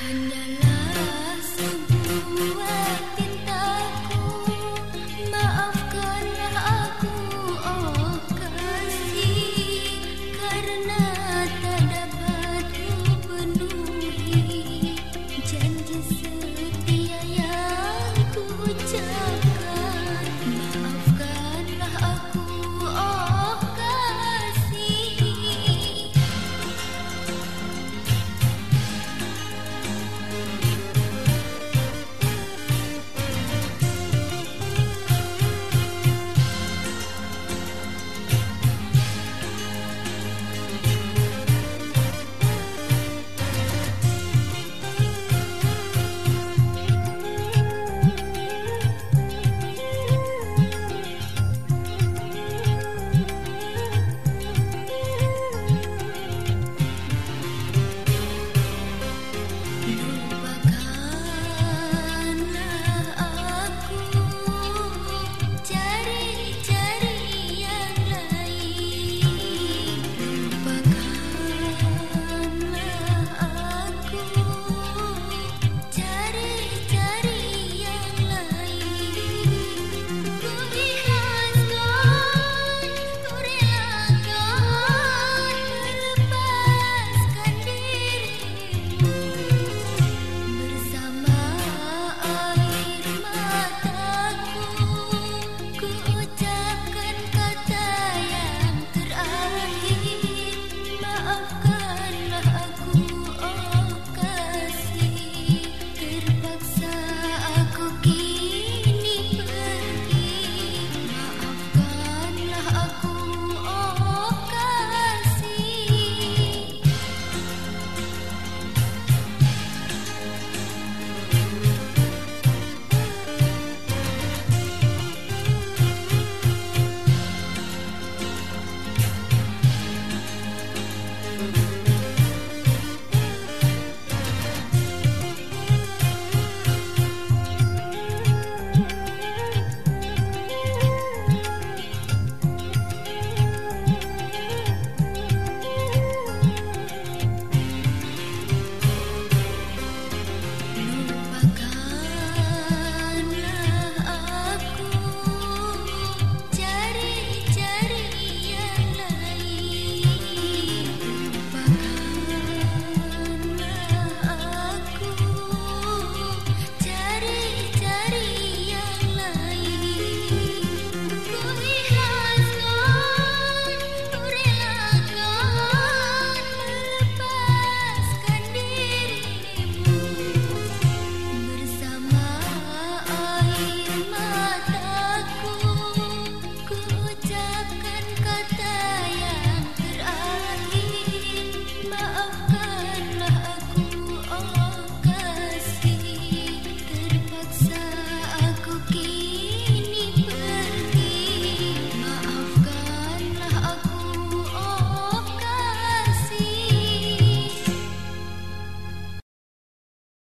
Andalá.